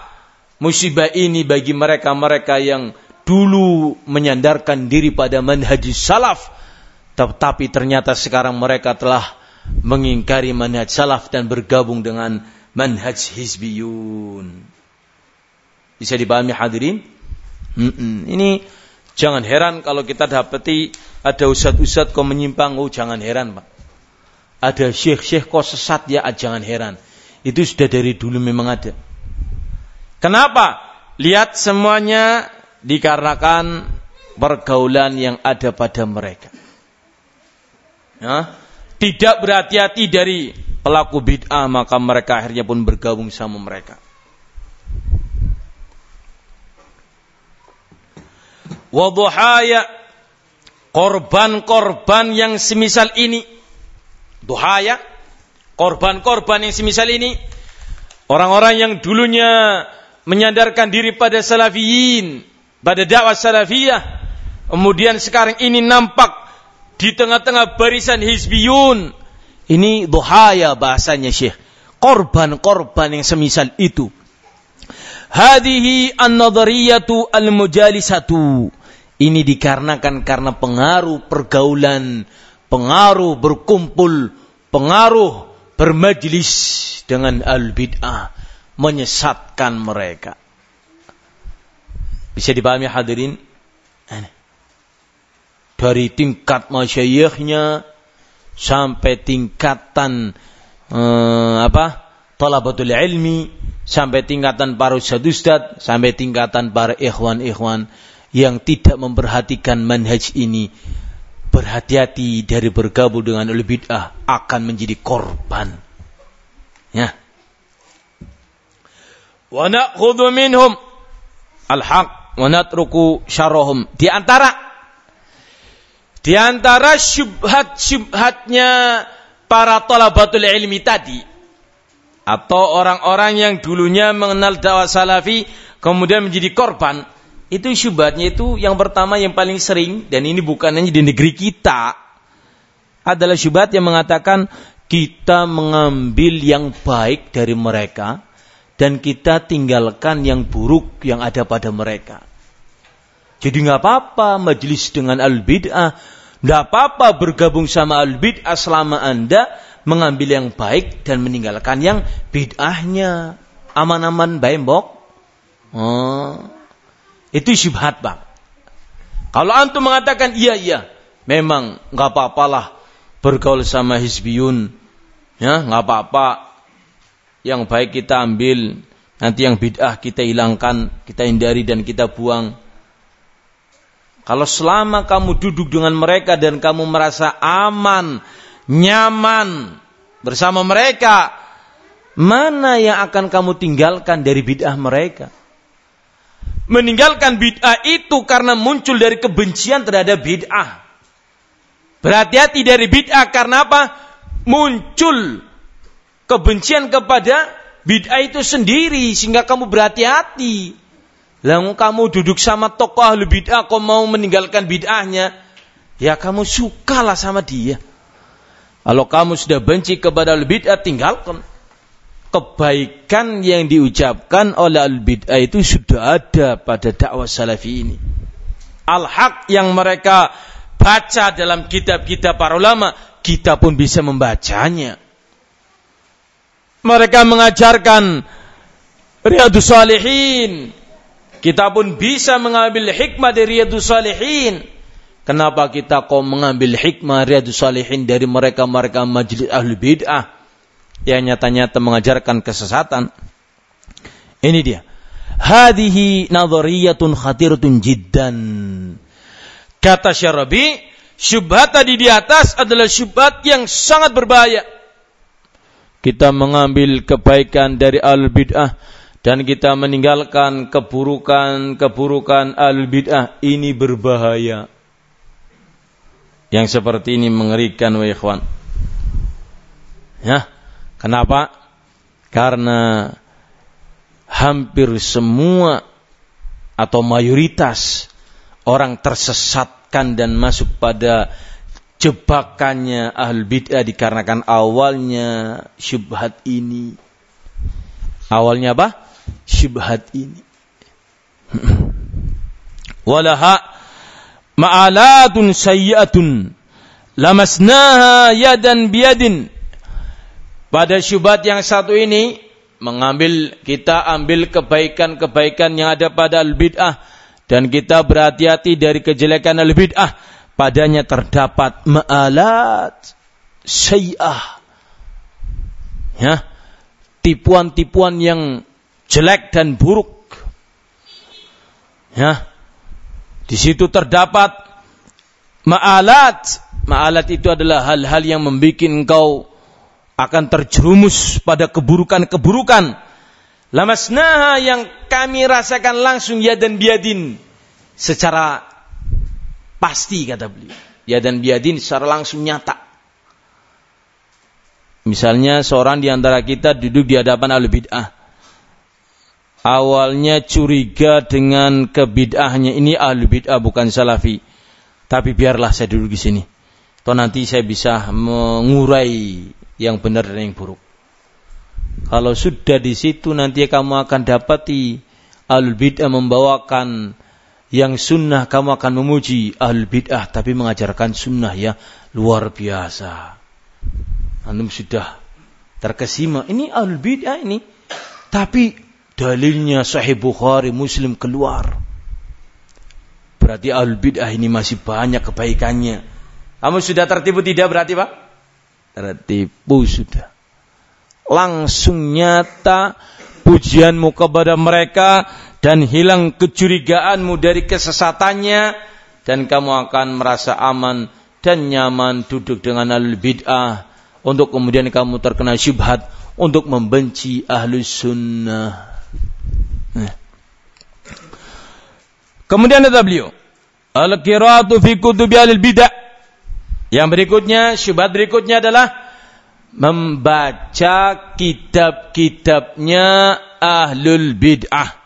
Speaker 1: musibah ini bagi mereka-mereka yang dulu menyandarkan diri pada manhaj salaf tetapi ternyata sekarang mereka telah mengingkari manhaj salaf dan bergabung dengan manhaj hizbiyun. Bisa dipahami hadirin? Mm -mm. Ini Jangan heran kalau kita dapati ada ustad-ustad kok menyimpang, oh jangan heran pak. Ada syekh-syekh kok sesat ya, ah, jangan heran. Itu sudah dari dulu memang ada. Kenapa? Lihat semuanya dikarenakan pergaulan yang ada pada mereka. Ya, tidak berhati-hati dari pelaku bid'ah maka mereka akhirnya pun bergabung sama mereka. Waduhaya korban-korban yang semisal ini. Duhaya korban-korban yang semisal ini. Orang-orang yang dulunya menyadarkan diri pada salafiyin, pada dakwah salafiyah. Kemudian sekarang ini nampak di tengah-tengah barisan hizbiyun. Ini duhaya bahasanya Syekh. Korban-korban yang semisal itu. Hadihi an-nadariyatu al-mujalisatu ini dikarenakan karena pengaruh pergaulan, pengaruh berkumpul pengaruh bermajlis dengan al-bid'ah menyesatkan mereka. Bisa dipahami hadirin? Dari tingkat masyayikhnya sampai tingkatan eh, apa? Talabatul ilmi sampai tingkatan para ustadz sampai tingkatan para ikhwan-ikhwan yang tidak memperhatikan manhaj ini berhati-hati dari bergabung dengan al bid'ah akan menjadi korban. Ya. Wa na'khudhu minhum al-haq wa natruku syarahum. Di antara di antara syubhat-syubhatnya para talabatul ilmi tadi atau orang-orang yang dulunya mengenal dakwah salafi kemudian menjadi korban itu syubhatnya itu yang pertama yang paling sering dan ini bukan hanya di negeri kita adalah syubhat yang mengatakan kita mengambil yang baik dari mereka dan kita tinggalkan yang buruk yang ada pada mereka. Jadi nggak apa-apa majelis dengan al-bid'ah, nggak apa-apa bergabung sama al-bid'ah selama anda mengambil yang baik dan meninggalkan yang bid'ahnya. Aman-aman baik, Oh. Itu syubhat bang. Kalau antum mengatakan iya iya, memang nggak apa-apalah bergaul sama hizbiyun, ya nggak apa-apa. Yang baik kita ambil, nanti yang bid'ah kita hilangkan, kita hindari dan kita buang. Kalau selama kamu duduk dengan mereka dan kamu merasa aman, nyaman bersama mereka, mana yang akan kamu tinggalkan dari bid'ah mereka? Meninggalkan bid'ah itu karena muncul dari kebencian terhadap bid'ah. Berhati-hati dari bid'ah karena apa? Muncul kebencian kepada bid'ah itu sendiri sehingga kamu berhati-hati. Lalu kamu duduk sama tokoh ahli bid'ah, kau mau meninggalkan bid'ahnya, ya kamu sukalah sama dia. Kalau kamu sudah benci kepada bid'ah, tinggalkan kebaikan yang diucapkan oleh al-bid'ah itu sudah ada pada dakwah salafi ini. Al-haq yang mereka baca dalam kitab-kitab para ulama, kita pun bisa membacanya. Mereka mengajarkan Riyadus Salihin. Kita pun bisa mengambil hikmah dari Riyadus Salihin. Kenapa kita kok mengambil hikmah Riyadus Salihin dari mereka-mereka majlis ahli bid'ah? Yang nyata-nyata mengajarkan kesesatan. Ini dia. Hadihi nadhariyatun khatiratun jiddan. Kata Syarabi, syubhat tadi di atas adalah syubhat yang sangat berbahaya. Kita mengambil kebaikan dari al-bid'ah dan kita meninggalkan keburukan-keburukan al-bid'ah ini berbahaya. Yang seperti ini mengerikan wa ikhwan. Ya, Kenapa? Karena hampir semua atau mayoritas orang tersesatkan dan masuk pada jebakannya ahl bid'ah dikarenakan awalnya syubhat ini. Awalnya apa? Syubhat ini. Walaha ma'alatun sayyi'atun lamasnaha yadan biyadin pada syubhat yang satu ini mengambil kita ambil kebaikan-kebaikan yang ada pada al-bid'ah. Dan kita berhati-hati dari kejelekan al-bid'ah. Padanya terdapat ma'alat sayyah ya. Tipuan-tipuan yang jelek dan buruk. Ya. Di situ terdapat ma'alat. Ma'alat itu adalah hal-hal yang membuat engkau akan terjerumus pada keburukan-keburukan. Lamasnaha yang kami rasakan langsung ya dan biadin secara pasti kata beliau. Ya dan biadin secara langsung nyata. Misalnya seorang di antara kita duduk di hadapan ahli bid'ah. Awalnya curiga dengan kebid'ahnya ini ahli bid'ah bukan salafi. Tapi biarlah saya duduk di sini. Toh nanti saya bisa mengurai yang benar dan yang buruk. Kalau sudah di situ nanti kamu akan dapati al bid'ah membawakan yang sunnah kamu akan memuji al bid'ah tapi mengajarkan sunnah ya luar biasa. Antum sudah terkesima. Ini al bid'ah ini. Tapi dalilnya Sahih Bukhari, Muslim keluar. Berarti al bid'ah ini masih banyak kebaikannya. Kamu sudah tertipu tidak berarti Pak? Tertipu sudah. Langsung nyata pujianmu kepada mereka dan hilang kecurigaanmu dari kesesatannya dan kamu akan merasa aman dan nyaman duduk dengan al bid'ah untuk kemudian kamu terkena syubhat untuk membenci ahlu sunnah. Nah. Kemudian ada beliau. Al-qiratu fi kutubi al bid'ah. Yang berikutnya, syubhat berikutnya adalah membaca kitab-kitabnya ahlul bid'ah.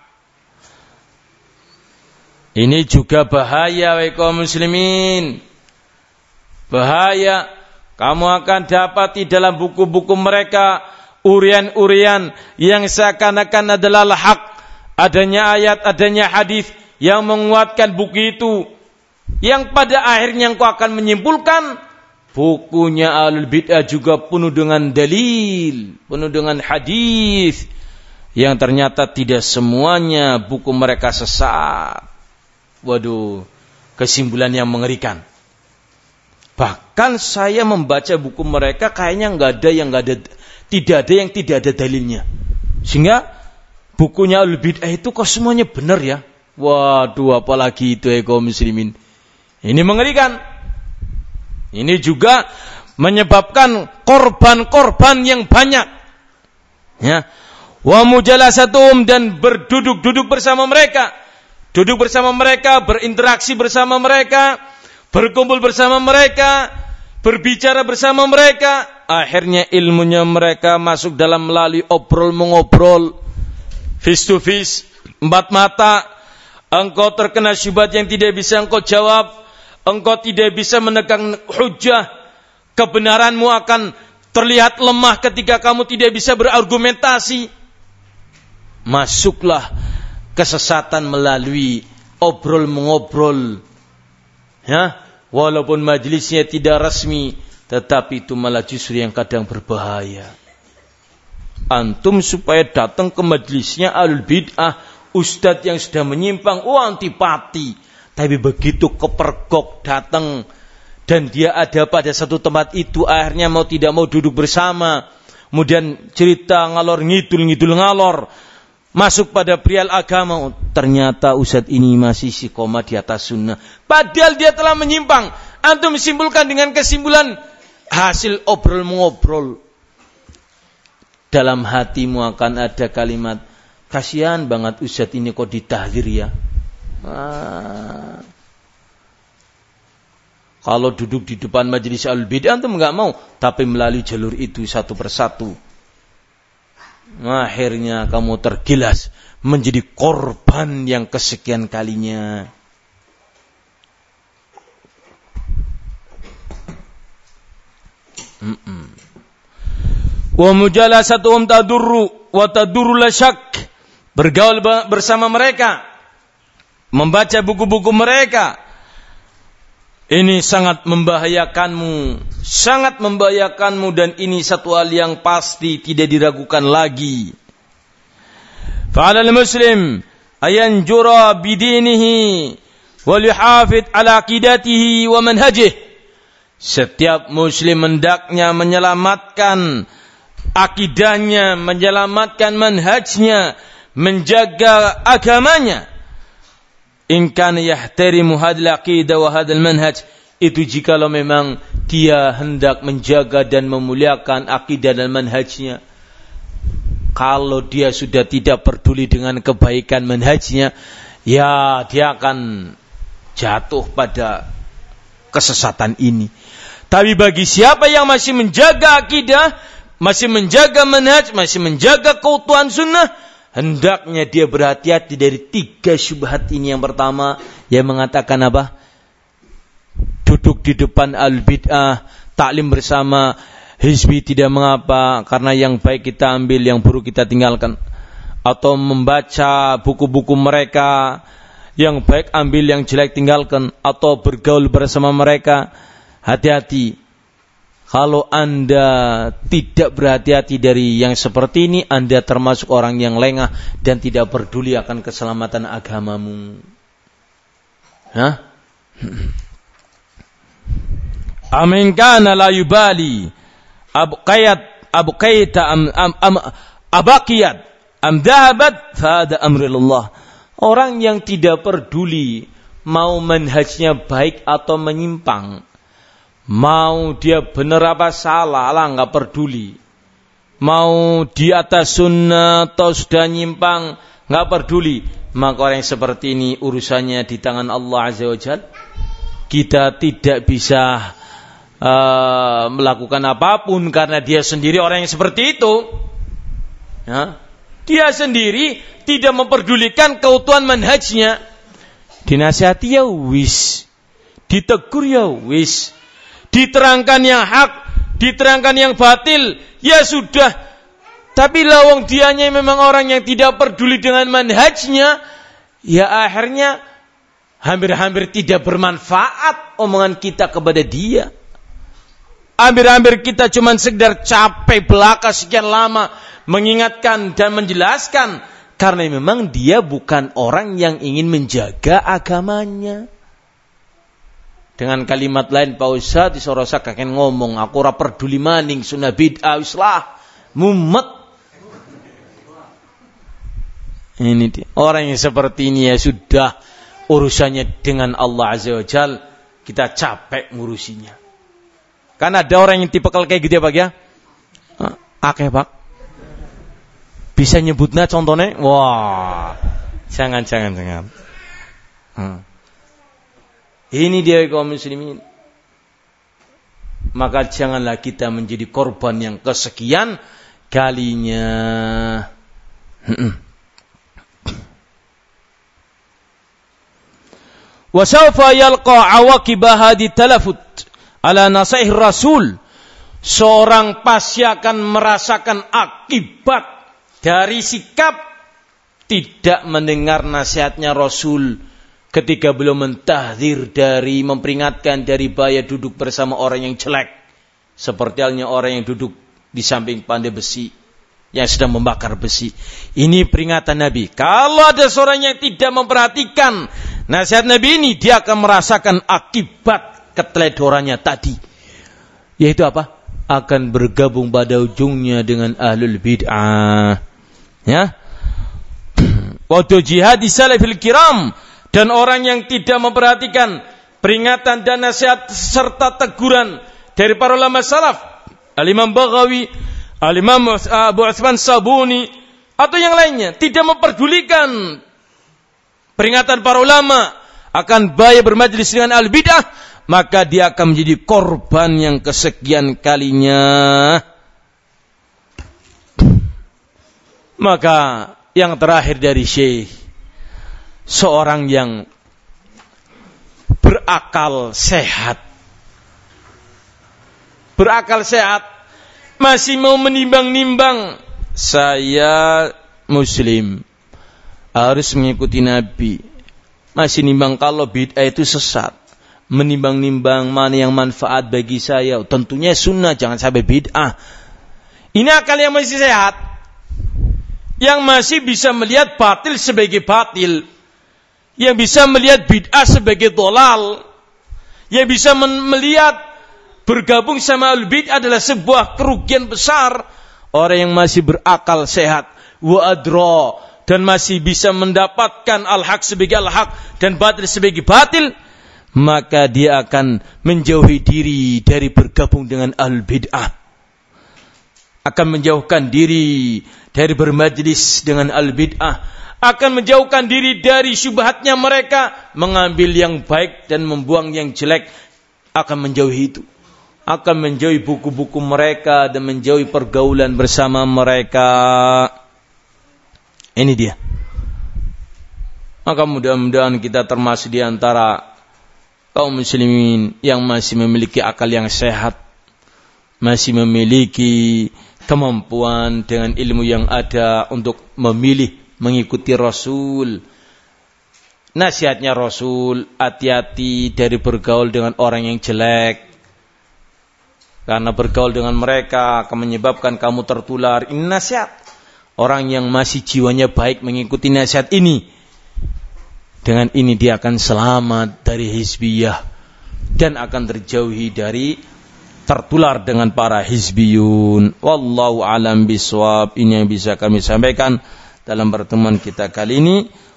Speaker 1: Ini juga bahaya wa kaum muslimin. Bahaya kamu akan dapati dalam buku-buku mereka urian-urian yang seakan-akan adalah hak. Adanya ayat, adanya hadis yang menguatkan buku itu. Yang pada akhirnya engkau akan menyimpulkan bukunya alul bid'ah juga penuh dengan dalil, penuh dengan hadis yang ternyata tidak semuanya buku mereka sesat. Waduh, kesimpulan yang mengerikan. Bahkan saya membaca buku mereka kayaknya nggak ada yang nggak ada, tidak ada yang tidak ada dalilnya. Sehingga bukunya al bid'ah itu kok semuanya benar ya. Waduh, apalagi itu ego muslimin. Ini mengerikan. Ini juga menyebabkan korban-korban yang banyak. Ya. Wa mujalasatum dan berduduk-duduk bersama mereka. Duduk bersama mereka, berinteraksi bersama mereka berkumpul bersama mereka, berbicara bersama mereka, akhirnya ilmunya mereka masuk dalam melalui obrol mengobrol, face to face, empat mata, engkau terkena syubhat yang tidak bisa engkau jawab, engkau tidak bisa menegang hujah, kebenaranmu akan terlihat lemah ketika kamu tidak bisa berargumentasi. Masuklah kesesatan melalui obrol mengobrol. Ya, Walaupun majlisnya tidak resmi, tetapi itu malah justru yang kadang berbahaya. Antum supaya datang ke majlisnya alul bid'ah, ustadz yang sudah menyimpang, oh antipati. Tapi begitu kepergok datang dan dia ada pada satu tempat itu, akhirnya mau tidak mau duduk bersama. Kemudian cerita ngalor ngidul ngidul ngalor. Masuk pada prial agama oh, ternyata Ustadz ini masih si koma di atas sunnah. Padahal dia telah menyimpang. Antum simpulkan dengan kesimpulan hasil obrol mengobrol. Dalam hatimu akan ada kalimat kasihan banget Ustadz ini kok ditahdir ya ah. kalau duduk di depan majelis al-bid'ah antum nggak mau tapi melalui jalur itu satu persatu akhirnya kamu tergilas menjadi korban yang kesekian kalinya. Wa mujalasatuhum tadurru wa tadurru la syak. Bergaul bersama mereka, membaca buku-buku mereka, ini sangat membahayakanmu, sangat membahayakanmu dan ini satu hal yang pasti tidak diragukan lagi. Fa'ala muslim ayan jura bidinihi wa lihafid ala aqidatihi wa manhajih. Setiap muslim hendaknya menyelamatkan akidahnya, menyelamatkan manhajnya, menjaga agamanya in kana yahtarimu hadal aqidah wa hadal manhaj itu jikalau memang dia hendak menjaga dan memuliakan akidah dan manhajnya. Kalau dia sudah tidak peduli dengan kebaikan manhajnya ya dia akan jatuh pada kesesatan ini. Tapi bagi siapa yang masih menjaga akidah masih menjaga manhaj masih menjaga keutuhan sunnah hendaknya dia berhati-hati dari tiga syubhat ini. Yang pertama, yang mengatakan apa? Duduk di depan al-bid'ah, taklim bersama, hizbi tidak mengapa, karena yang baik kita ambil, yang buruk kita tinggalkan. Atau membaca buku-buku mereka, yang baik ambil, yang jelek tinggalkan. Atau bergaul bersama mereka, hati-hati. Kalau Anda tidak berhati-hati dari yang seperti ini, Anda termasuk orang yang lengah dan tidak peduli akan keselamatan agamamu. Hah? Amin kana la yubali abqayat abqaita am, am, am abaqiyat am dahabat fada amrillah. Orang yang tidak peduli mau manhajnya baik atau menyimpang, Mau dia benar apa salah, Allah nggak peduli. Mau di atas sunnah atau sudah nyimpang, nggak peduli. Maka orang yang seperti ini urusannya di tangan Allah Azza wa Jal. Kita tidak bisa uh, melakukan apa pun karena dia sendiri orang yang seperti itu. Ya. Dia sendiri tidak memperdulikan keutuhan manhajnya. Dinasihati ya wis. Ditegur ya wis diterangkan yang hak, diterangkan yang batil, ya sudah. Tapi lawang dianya memang orang yang tidak peduli dengan manhajnya, ya akhirnya hampir-hampir tidak bermanfaat omongan kita kepada dia. Hampir-hampir kita cuma sekedar capek belaka sekian lama mengingatkan dan menjelaskan karena memang dia bukan orang yang ingin menjaga agamanya. Dengan kalimat lain Pak Ustaz disorosak kakek ngomong aku ora peduli maning sunah bid'ah islah mumet. Ini dia. Orang yang seperti ini ya sudah urusannya dengan Allah Azza wa Jal kita capek ngurusinya. Karena ada orang yang tipe kayak gitu ya Pak ya. Akeh Pak. Bisa nyebutnya contohnya? Wah. Jangan jangan jangan. Hmm. Ini dia kaum muslimin. Maka janganlah kita menjadi korban yang kesekian kalinya. Wasaufa yalqa awaqibah hadi talafut ala nasaih rasul. Seorang pasti akan merasakan akibat dari sikap tidak mendengar nasihatnya Rasul ketika belum mentahdir dari memperingatkan dari bahaya duduk bersama orang yang jelek seperti halnya orang yang duduk di samping pandai besi yang sedang membakar besi. Ini peringatan Nabi. Kalau ada seorang yang tidak memperhatikan nasihat Nabi ini, dia akan merasakan akibat keteledorannya tadi. Yaitu apa? Akan bergabung pada ujungnya dengan ahlul bid'ah. Ya. Waktu jihad di salafil kiram dan orang yang tidak memperhatikan peringatan dan nasihat serta teguran dari para ulama salaf, Al-Imam Baghawi, Al-Imam Abu Sabuni atau yang lainnya tidak memperdulikan peringatan para ulama akan bahaya bermajlis dengan al-bidah, maka dia akan menjadi korban yang kesekian kalinya. Maka yang terakhir dari Syekh seorang yang berakal sehat. Berakal sehat masih mau menimbang-nimbang saya muslim harus mengikuti nabi. Masih nimbang kalau bid'ah itu sesat. Menimbang-nimbang mana yang manfaat bagi saya. Tentunya sunnah, jangan sampai bid'ah. Ini akal yang masih sehat. Yang masih bisa melihat batil sebagai batil yang bisa melihat bid'ah sebagai dolal, yang bisa melihat bergabung sama al-bid'ah adalah sebuah kerugian besar. Orang yang masih berakal sehat, wa adra, dan masih bisa mendapatkan al-haq sebagai al-haq dan batil sebagai batil, maka dia akan menjauhi diri dari bergabung dengan al-bid'ah. Akan menjauhkan diri dari bermajlis dengan al-bid'ah akan menjauhkan diri dari syubhatnya mereka, mengambil yang baik dan membuang yang jelek, akan menjauhi itu. Akan menjauhi buku-buku mereka dan menjauhi pergaulan bersama mereka. Ini dia. Maka mudah-mudahan kita termasuk di antara kaum muslimin yang masih memiliki akal yang sehat, masih memiliki kemampuan dengan ilmu yang ada untuk memilih mengikuti Rasul. Nasihatnya Rasul, hati-hati dari bergaul dengan orang yang jelek. karena bergaul dengan mereka akan menyebabkan kamu tertular. Ini nasihat. Orang yang masih jiwanya baik mengikuti nasihat ini. Dengan ini dia akan selamat dari hizbiyah dan akan terjauhi dari tertular dengan para hizbiyun. Wallahu alam biswab. Ini yang bisa kami sampaikan dalam pertemuan kita kali ini.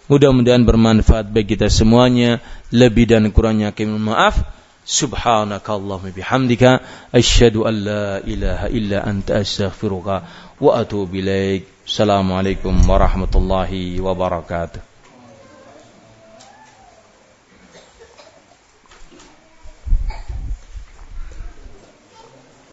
Speaker 1: Mudah-mudahan bermanfaat bagi kita semuanya. Lebih dan kurangnya kami maaf. Subhanakallahumma bihamdika asyhadu an la ilaha illa anta astaghfiruka wa atubu ilaik. Assalamualaikum warahmatullahi wabarakatuh.